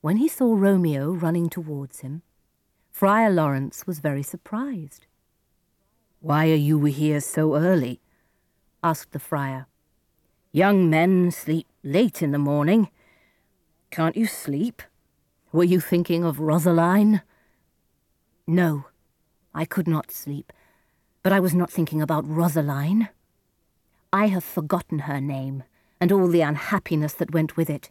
When he saw Romeo running towards him, Friar Lawrence was very surprised. Why are you here so early? asked the friar. Young men sleep late in the morning. Can't you sleep? Were you thinking of Rosaline? No, I could not sleep, but I was not thinking about Rosaline. I have forgotten her name and all the unhappiness that went with it.